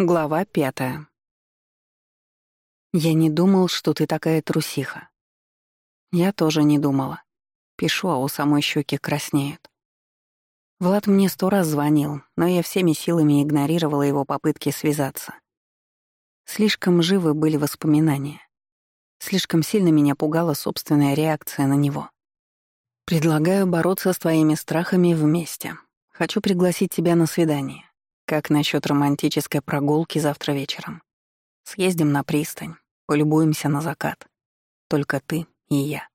Глава пятая. Я не думал, что ты такая трусиха. Я тоже не думала. Пишу, а у самой щеки краснеют. Влад мне сто раз звонил, но я всеми силами игнорировала его попытки связаться. Слишком живы были воспоминания. Слишком сильно меня пугала собственная реакция на него. Предлагаю бороться с твоими страхами вместе. Хочу пригласить тебя на свидание. Как насчет романтической прогулки завтра вечером? Съездим на пристань, полюбуемся на закат. Только ты и я.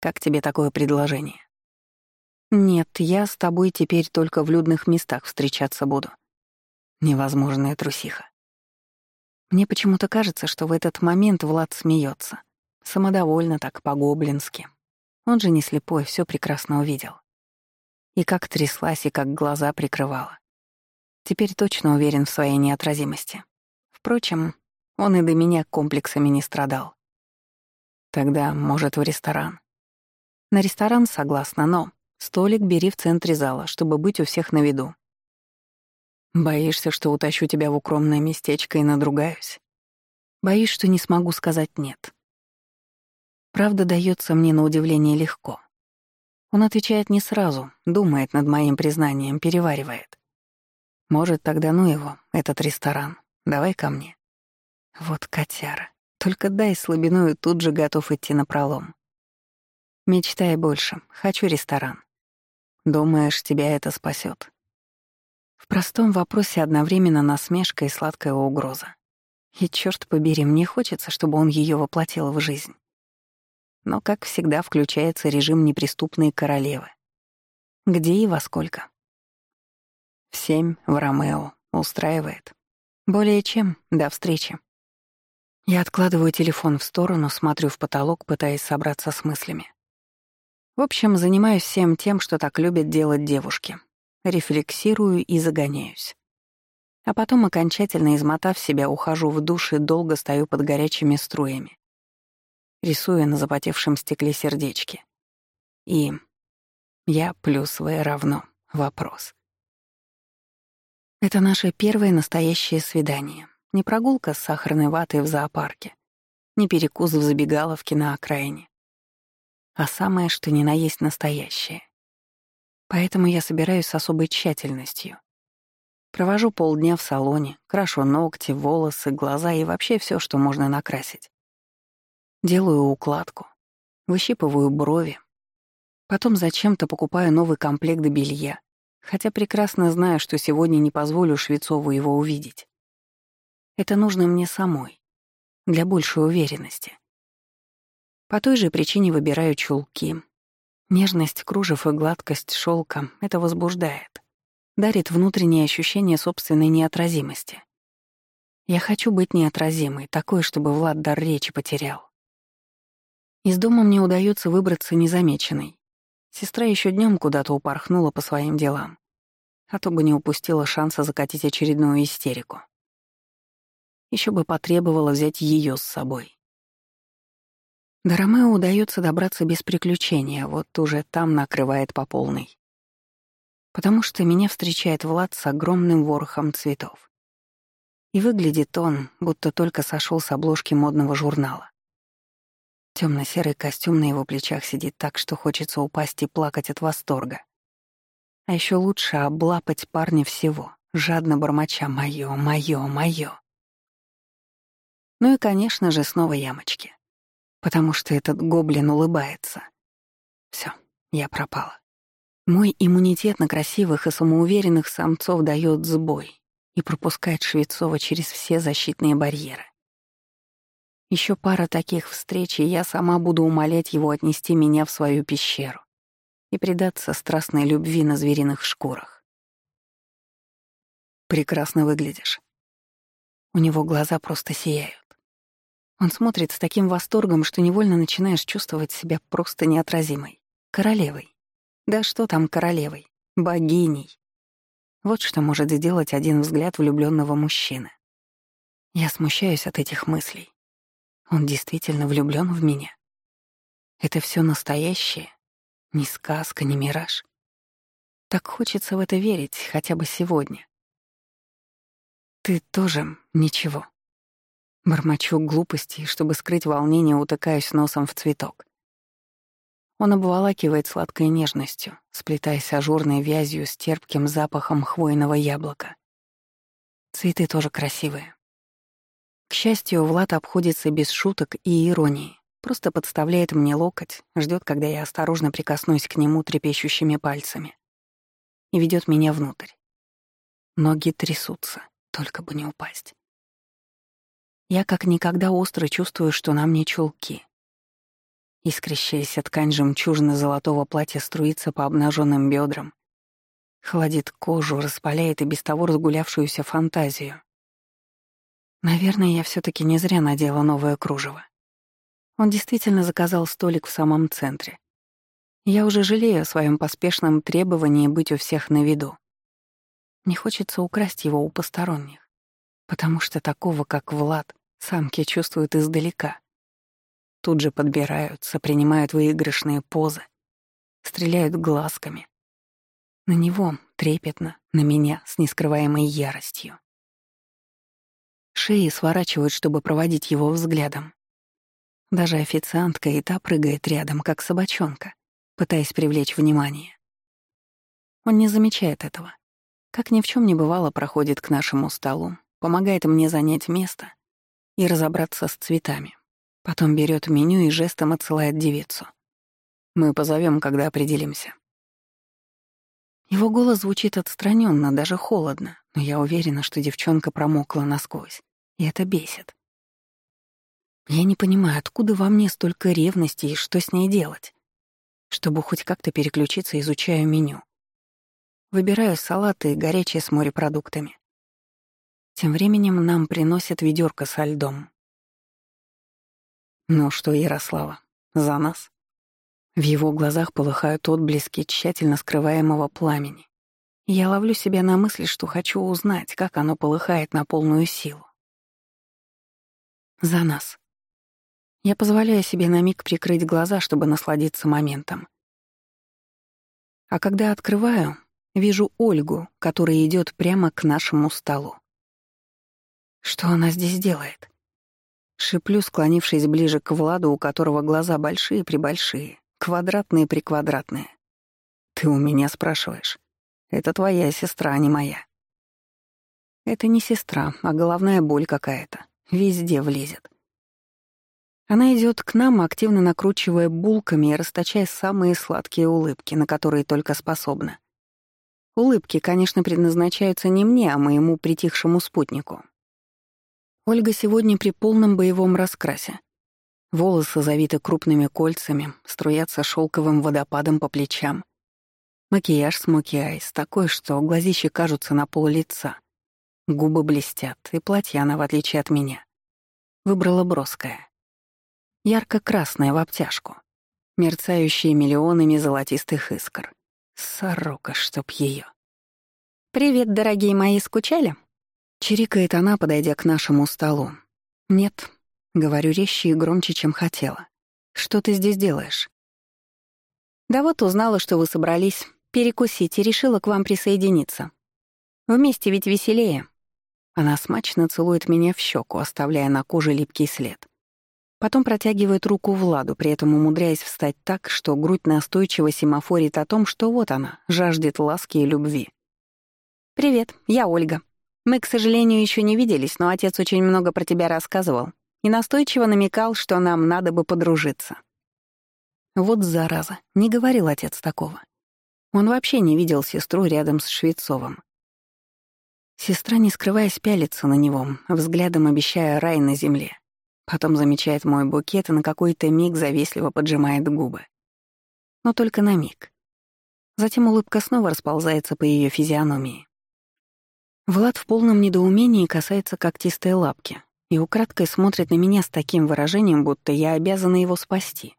Как тебе такое предложение? Нет, я с тобой теперь только в людных местах встречаться буду. Невозможная трусиха. Мне почему-то кажется, что в этот момент Влад смеется. Самодовольно так, по-гоблински. Он же не слепой, все прекрасно увидел. И как тряслась, и как глаза прикрывала. Теперь точно уверен в своей неотразимости. Впрочем, он и до меня комплексами не страдал. Тогда, может, в ресторан. На ресторан согласна, но столик бери в центре зала, чтобы быть у всех на виду. Боишься, что утащу тебя в укромное местечко и надругаюсь? Боюсь, что не смогу сказать «нет». Правда дается мне на удивление легко. Он отвечает не сразу, думает над моим признанием, переваривает. Может, тогда ну его, этот ресторан. Давай ко мне. Вот котяра. Только дай слабину и тут же готов идти на пролом. Мечтай больше. Хочу ресторан. Думаешь, тебя это спасет? В простом вопросе одновременно насмешка и сладкая угроза. И черт побери, мне хочется, чтобы он ее воплотил в жизнь. Но, как всегда, включается режим неприступной королевы. Где и во сколько? В семь в Ромео. Устраивает. Более чем. До встречи. Я откладываю телефон в сторону, смотрю в потолок, пытаясь собраться с мыслями. В общем, занимаюсь всем тем, что так любят делать девушки. Рефлексирую и загоняюсь. А потом, окончательно измотав себя, ухожу в душ и долго стою под горячими струями. Рисую на запотевшем стекле сердечки. И я плюс В равно вопрос. Это наше первое настоящее свидание. Не прогулка с сахарной ватой в зоопарке, не перекус в забегаловке на окраине, а самое, что ни на есть настоящее. Поэтому я собираюсь с особой тщательностью. Провожу полдня в салоне, крашу ногти, волосы, глаза и вообще все, что можно накрасить. Делаю укладку, выщипываю брови. Потом зачем-то покупаю новый комплект белья, хотя прекрасно знаю, что сегодня не позволю Швецову его увидеть. Это нужно мне самой, для большей уверенности. По той же причине выбираю чулки. Нежность кружев и гладкость шелка — это возбуждает, дарит внутреннее ощущение собственной неотразимости. Я хочу быть неотразимой, такой, чтобы Влад дар речи потерял. Из дома мне удается выбраться незамеченной. Сестра еще днем куда-то упорхнула по своим делам а то бы не упустила шанса закатить очередную истерику. Еще бы потребовала взять ее с собой. До Ромео удается добраться без приключения, вот уже там накрывает по полной. Потому что меня встречает Влад с огромным ворохом цветов. И выглядит он, будто только сошел с обложки модного журнала. Темно-серый костюм на его плечах сидит так, что хочется упасть и плакать от восторга. А еще лучше облапать парня всего, жадно бормоча «моё, моё, моё». Ну и, конечно же, снова ямочки. Потому что этот гоблин улыбается. Все, я пропала. Мой иммунитет на красивых и самоуверенных самцов дает сбой и пропускает Швецова через все защитные барьеры. Еще пара таких встреч, и я сама буду умолять его отнести меня в свою пещеру и предаться страстной любви на звериных шкурах. Прекрасно выглядишь. У него глаза просто сияют. Он смотрит с таким восторгом, что невольно начинаешь чувствовать себя просто неотразимой. Королевой. Да что там королевой? Богиней. Вот что может сделать один взгляд влюбленного мужчины. Я смущаюсь от этих мыслей. Он действительно влюблен в меня. Это все настоящее, ни сказка, ни мираж. Так хочется в это верить хотя бы сегодня. Ты тоже ничего. Бормочу глупости, чтобы скрыть волнение, утыкаюсь носом в цветок. Он обволакивает сладкой нежностью, сплетаясь ажурной вязью с терпким запахом хвойного яблока. Цветы тоже красивые. К счастью, Влад обходится без шуток и иронии. Просто подставляет мне локоть, ждет, когда я осторожно прикоснусь к нему трепещущими пальцами. И ведет меня внутрь. Ноги трясутся, только бы не упасть. Я как никогда остро чувствую, что на мне чулки. Искрящаяся ткань жемчужно-золотого платья струится по обнаженным бедрам, холодит кожу, распаляет и без того разгулявшуюся фантазию. Наверное, я все таки не зря надела новое кружево. Он действительно заказал столик в самом центре. Я уже жалею о своем поспешном требовании быть у всех на виду. Не хочется украсть его у посторонних, потому что такого, как Влад, самки чувствуют издалека. Тут же подбираются, принимают выигрышные позы, стреляют глазками. На него трепетно, на меня с нескрываемой яростью. Шеи сворачивают, чтобы проводить его взглядом. Даже официантка и та прыгает рядом, как собачонка, пытаясь привлечь внимание. Он не замечает этого. Как ни в чем не бывало, проходит к нашему столу, помогает мне занять место и разобраться с цветами. Потом берет меню и жестом отсылает девицу. Мы позовем, когда определимся. Его голос звучит отстраненно, даже холодно, но я уверена, что девчонка промокла насквозь, и это бесит. Я не понимаю, откуда во мне столько ревности и что с ней делать. Чтобы хоть как-то переключиться, изучаю меню. Выбираю салаты и горячие с морепродуктами. Тем временем нам приносят ведерко со льдом. Ну что, Ярослава, за нас? В его глазах полыхают отблески тщательно скрываемого пламени. Я ловлю себя на мысли, что хочу узнать, как оно полыхает на полную силу. За нас. Я позволяю себе на миг прикрыть глаза, чтобы насладиться моментом. А когда открываю, вижу Ольгу, которая идет прямо к нашему столу. Что она здесь делает? Шиплю, склонившись ближе к Владу, у которого глаза большие-пребольшие, квадратные-приквадратные. «Ты у меня спрашиваешь? Это твоя сестра, а не моя». «Это не сестра, а головная боль какая-то. Везде влезет». Она идет к нам, активно накручивая булками и расточая самые сладкие улыбки, на которые только способна. Улыбки, конечно, предназначаются не мне, а моему притихшему спутнику. Ольга сегодня при полном боевом раскрасе. Волосы завиты крупными кольцами, струятся шелковым водопадом по плечам. Макияж смоки айс, такой, что глазищи кажутся на пол лица. Губы блестят, и платье она, в отличие от меня, выбрала броское. Ярко-красная в обтяжку, мерцающие миллионами золотистых искр. Сорока, чтоб ее. «Привет, дорогие мои, скучали?» Чирикает она, подойдя к нашему столу. «Нет», — говорю резче и громче, чем хотела. «Что ты здесь делаешь?» «Да вот узнала, что вы собрались перекусить и решила к вам присоединиться. Вместе ведь веселее». Она смачно целует меня в щеку, оставляя на коже липкий след. Потом протягивает руку Владу, при этом умудряясь встать так, что грудь настойчиво семафорит о том, что вот она, жаждет ласки и любви. «Привет, я Ольга. Мы, к сожалению, еще не виделись, но отец очень много про тебя рассказывал и настойчиво намекал, что нам надо бы подружиться». Вот зараза, не говорил отец такого. Он вообще не видел сестру рядом с Швецовым. Сестра, не скрываясь, пялится на него, взглядом обещая рай на земле. Потом замечает мой букет и на какой-то миг завистливо поджимает губы. Но только на миг. Затем улыбка снова расползается по ее физиономии. Влад в полном недоумении касается когтистой лапки и украдкой смотрит на меня с таким выражением, будто я обязана его спасти.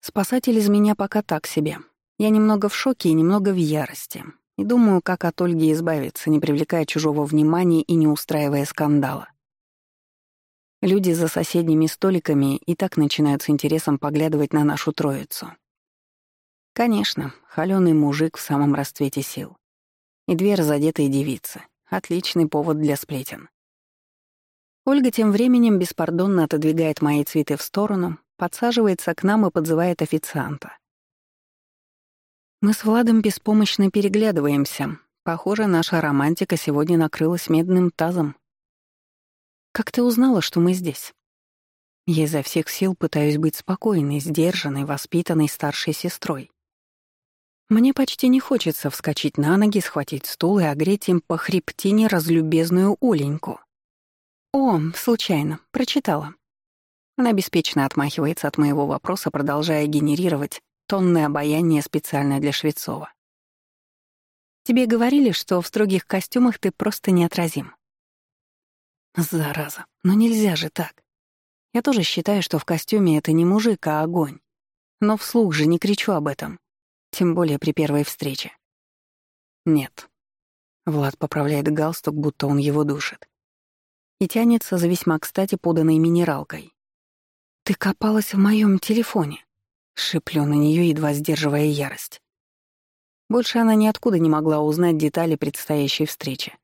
Спасатель из меня пока так себе. Я немного в шоке и немного в ярости. И думаю, как от Ольги избавиться, не привлекая чужого внимания и не устраивая скандала. Люди за соседними столиками и так начинают с интересом поглядывать на нашу троицу. Конечно, холёный мужик в самом расцвете сил. И две разодетые девицы. Отличный повод для сплетен. Ольга тем временем беспардонно отодвигает мои цветы в сторону, подсаживается к нам и подзывает официанта. Мы с Владом беспомощно переглядываемся. Похоже, наша романтика сегодня накрылась медным тазом. «Как ты узнала, что мы здесь?» Я изо всех сил пытаюсь быть спокойной, сдержанной, воспитанной старшей сестрой. Мне почти не хочется вскочить на ноги, схватить стул и огреть им по хребтине разлюбезную Оленьку. «О, случайно, прочитала». Она беспечно отмахивается от моего вопроса, продолжая генерировать тонны обаяния специально для Швецова. «Тебе говорили, что в строгих костюмах ты просто неотразим». Зараза, но нельзя же так. Я тоже считаю, что в костюме это не мужик, а огонь. Но вслух же не кричу об этом. Тем более при первой встрече. Нет. Влад поправляет галстук, будто он его душит. И тянется за весьма кстати поданной минералкой. «Ты копалась в моем телефоне», — шиплю на нее, едва сдерживая ярость. Больше она ниоткуда не могла узнать детали предстоящей встречи.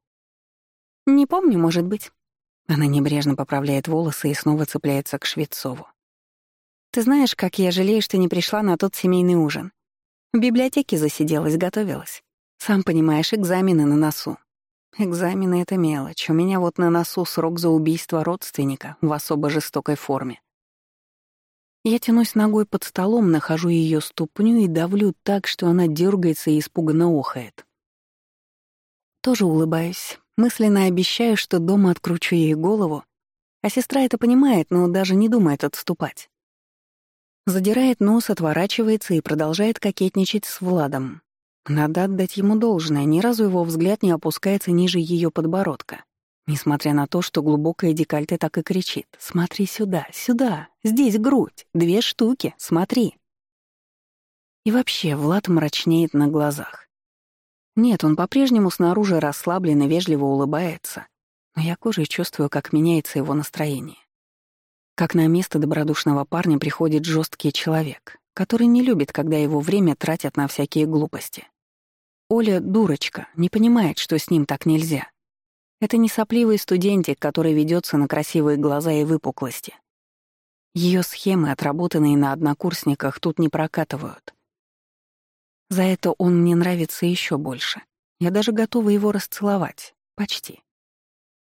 «Не помню, может быть». Она небрежно поправляет волосы и снова цепляется к Швецову. «Ты знаешь, как я жалею, что не пришла на тот семейный ужин. В библиотеке засиделась, готовилась. Сам понимаешь, экзамены на носу. Экзамены — это мелочь. У меня вот на носу срок за убийство родственника в особо жестокой форме. Я тянусь ногой под столом, нахожу ее ступню и давлю так, что она дергается и испуганно охает. Тоже улыбаюсь, мысленно обещаю, что дома откручу ей голову, а сестра это понимает, но даже не думает отступать. Задирает нос, отворачивается и продолжает кокетничать с Владом. Надо отдать ему должное, ни разу его взгляд не опускается ниже ее подбородка. Несмотря на то, что глубокое декольте так и кричит «Смотри сюда, сюда, здесь грудь, две штуки, смотри». И вообще, Влад мрачнеет на глазах. Нет, он по-прежнему снаружи расслабленно, вежливо улыбается, но я кожей чувствую, как меняется его настроение. Как на место добродушного парня приходит жесткий человек, который не любит, когда его время тратят на всякие глупости. Оля — дурочка, не понимает, что с ним так нельзя. Это не сопливый студентик, который ведется на красивые глаза и выпуклости. Ее схемы, отработанные на однокурсниках, тут не прокатывают. За это он мне нравится еще больше. Я даже готова его расцеловать. Почти.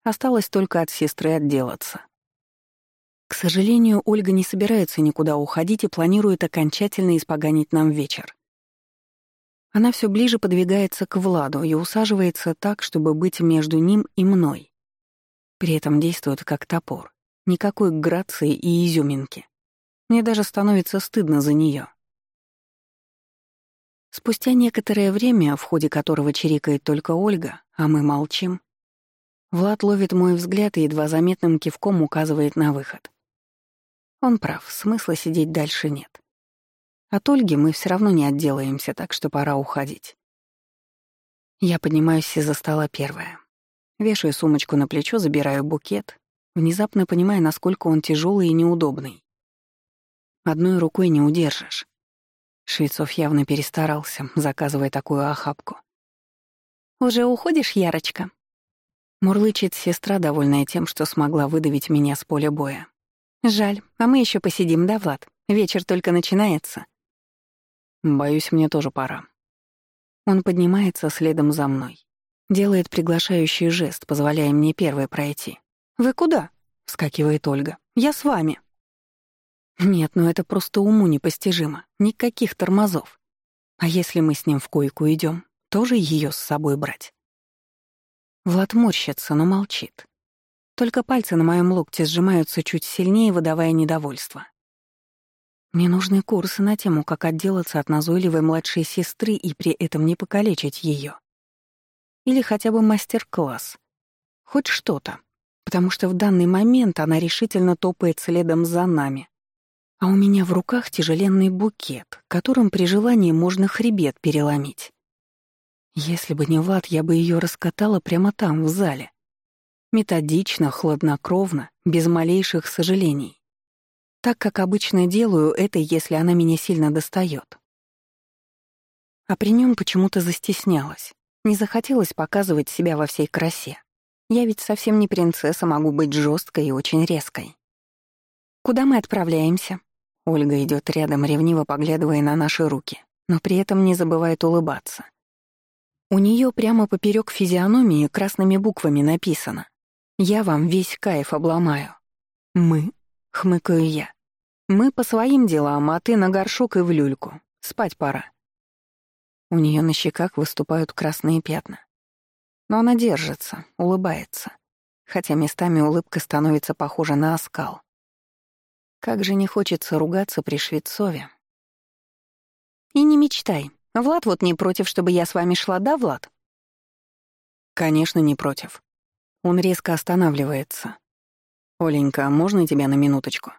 Осталось только от сестры отделаться. К сожалению, Ольга не собирается никуда уходить и планирует окончательно испоганить нам вечер. Она все ближе подвигается к Владу и усаживается так, чтобы быть между ним и мной. При этом действует как топор. Никакой грации и изюминки. Мне даже становится стыдно за нее. Спустя некоторое время, в ходе которого чирикает только Ольга, а мы молчим, Влад ловит мой взгляд и едва заметным кивком указывает на выход. Он прав, смысла сидеть дальше нет. От Ольги мы все равно не отделаемся, так что пора уходить. Я поднимаюсь из-за стола первая. Вешаю сумочку на плечо, забираю букет, внезапно понимая, насколько он тяжелый и неудобный. Одной рукой не удержишь. Швецов явно перестарался, заказывая такую охапку. «Уже уходишь, Ярочка?» Мурлычет сестра, довольная тем, что смогла выдавить меня с поля боя. Жаль, а мы еще посидим, да, Влад? Вечер только начинается. Боюсь, мне тоже пора. Он поднимается следом за мной. Делает приглашающий жест, позволяя мне первой пройти. «Вы куда?» — вскакивает Ольга. «Я с вами». Нет, ну это просто уму непостижимо. Никаких тормозов. А если мы с ним в койку идем, тоже ее с собой брать? Влад морщится, но молчит. Только пальцы на моем локте сжимаются чуть сильнее, выдавая недовольство. Мне нужны курсы на тему, как отделаться от назойливой младшей сестры и при этом не покалечить ее. Или хотя бы мастер-класс. Хоть что-то. Потому что в данный момент она решительно топает следом за нами. А у меня в руках тяжеленный букет, которым при желании можно хребет переломить. Если бы не Влад, я бы ее раскатала прямо там, в зале. Методично, хладнокровно, без малейших сожалений. Так, как обычно делаю это, если она меня сильно достает. А при нем почему-то застеснялась. Не захотелось показывать себя во всей красе. Я ведь совсем не принцесса, могу быть жесткой и очень резкой. «Куда мы отправляемся?» Ольга идет рядом, ревниво поглядывая на наши руки, но при этом не забывает улыбаться. У нее прямо поперек физиономии красными буквами написано «Я вам весь кайф обломаю». «Мы?» — хмыкаю я. «Мы по своим делам, а ты на горшок и в люльку. Спать пора». У нее на щеках выступают красные пятна. Но она держится, улыбается, хотя местами улыбка становится похожа на оскал. Как же не хочется ругаться при Швецове. И не мечтай. Влад вот не против, чтобы я с вами шла, да, Влад? Конечно, не против. Он резко останавливается. «Оленька, можно тебя на минуточку?»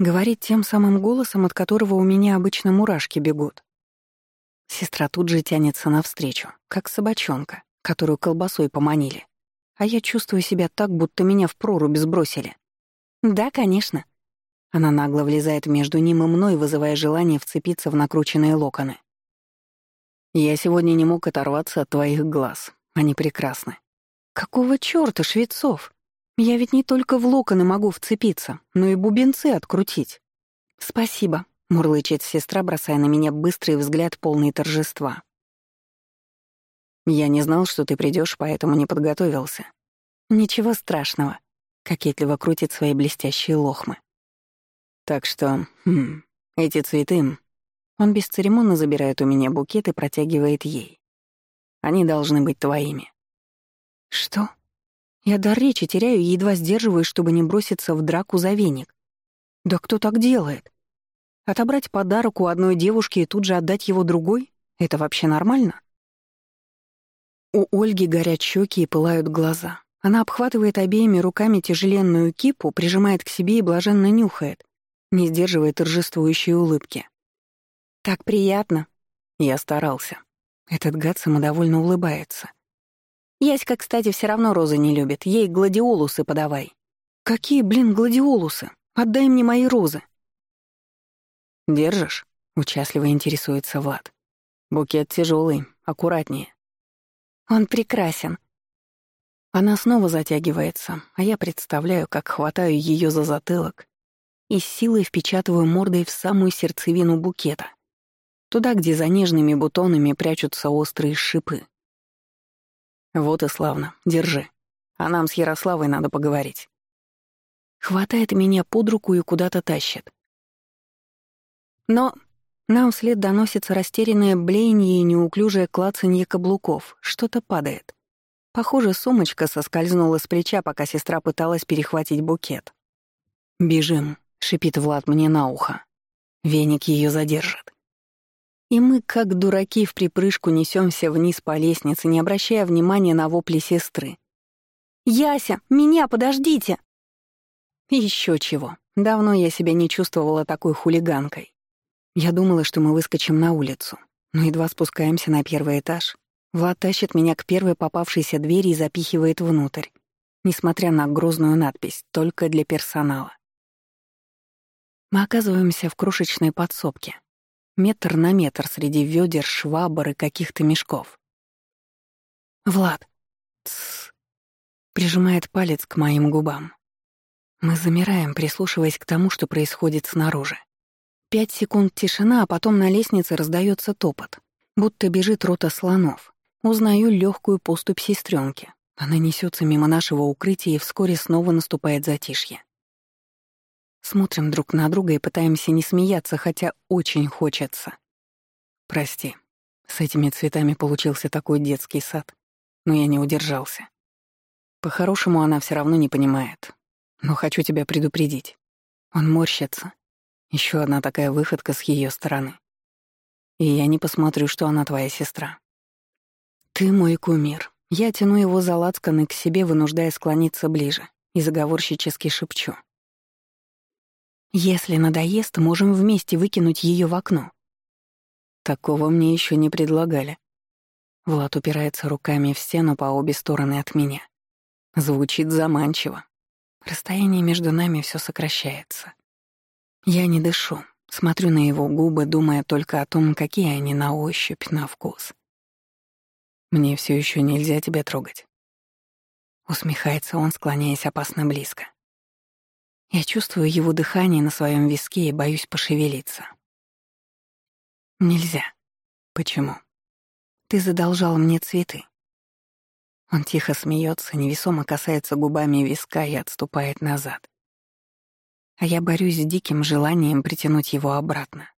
Говорит тем самым голосом, от которого у меня обычно мурашки бегут. Сестра тут же тянется навстречу, как собачонка, которую колбасой поманили. А я чувствую себя так, будто меня в прорубь сбросили. «Да, конечно». Она нагло влезает между ним и мной, вызывая желание вцепиться в накрученные локоны. «Я сегодня не мог оторваться от твоих глаз. Они прекрасны». «Какого чёрта, Швецов? Я ведь не только в локоны могу вцепиться, но и бубенцы открутить». «Спасибо», — мурлычет сестра, бросая на меня быстрый взгляд полный торжества. «Я не знал, что ты придешь, поэтому не подготовился». «Ничего страшного», — кокетливо крутит свои блестящие лохмы. «Так что, хм, эти цветы...» Он бесцеремонно забирает у меня букет и протягивает ей. «Они должны быть твоими». «Что?» Я дар речи теряю и едва сдерживаюсь, чтобы не броситься в драку за веник. «Да кто так делает?» Отобрать подарок у одной девушки и тут же отдать его другой — это вообще нормально? У Ольги горят щеки и пылают глаза. Она обхватывает обеими руками тяжеленную кипу, прижимает к себе и блаженно нюхает, не сдерживая торжествующей улыбки. «Так приятно!» Я старался. Этот гад самодовольно улыбается. Яська, кстати, все равно розы не любит. Ей гладиолусы подавай. «Какие, блин, гладиолусы? Отдай мне мои розы!» «Держишь?» — участливо интересуется Влад. «Букет тяжелый, аккуратнее». «Он прекрасен». Она снова затягивается, а я представляю, как хватаю ее за затылок и с силой впечатываю мордой в самую сердцевину букета. Туда, где за нежными бутонами прячутся острые шипы. «Вот и славно, держи. А нам с Ярославой надо поговорить». Хватает меня под руку и куда-то тащит. Но нам вслед доносится растерянное блеяние и неуклюжее клацанье каблуков. Что-то падает. Похоже, сумочка соскользнула с плеча, пока сестра пыталась перехватить букет. «Бежим», — шипит Влад мне на ухо. Веник ее задержит. И мы, как дураки, в припрыжку несемся вниз по лестнице, не обращая внимания на вопли сестры. «Яся, меня подождите!» Еще чего. Давно я себя не чувствовала такой хулиганкой. Я думала, что мы выскочим на улицу, но едва спускаемся на первый этаж. Влад тащит меня к первой попавшейся двери и запихивает внутрь, несмотря на грозную надпись «Только для персонала». Мы оказываемся в крошечной подсобке. Метр на метр среди ведер, швабр и каких-то мешков. «Влад!» Тссс. Прижимает палец к моим губам. Мы замираем, прислушиваясь к тому, что происходит снаружи. Пять секунд тишина, а потом на лестнице раздается топот. Будто бежит рота слонов. Узнаю легкую поступь сестренки. Она несется мимо нашего укрытия и вскоре снова наступает затишье. Смотрим друг на друга и пытаемся не смеяться, хотя очень хочется. Прости, с этими цветами получился такой детский сад, но я не удержался. По-хорошему она все равно не понимает, но хочу тебя предупредить. Он морщится, еще одна такая выходка с ее стороны. И я не посмотрю, что она твоя сестра. Ты мой кумир. Я тяну его за лацканы к себе, вынуждая склониться ближе, и заговорщически шепчу. Если надоест, можем вместе выкинуть ее в окно. Такого мне еще не предлагали. Влад упирается руками в стену по обе стороны от меня. Звучит заманчиво. Расстояние между нами все сокращается. Я не дышу, смотрю на его губы, думая только о том, какие они на ощупь, на вкус. Мне все еще нельзя тебя трогать. Усмехается он, склоняясь опасно близко. Я чувствую его дыхание на своем виске и боюсь пошевелиться. Нельзя. Почему? Ты задолжал мне цветы. Он тихо смеется, невесомо касается губами виска и отступает назад. А я борюсь с диким желанием притянуть его обратно.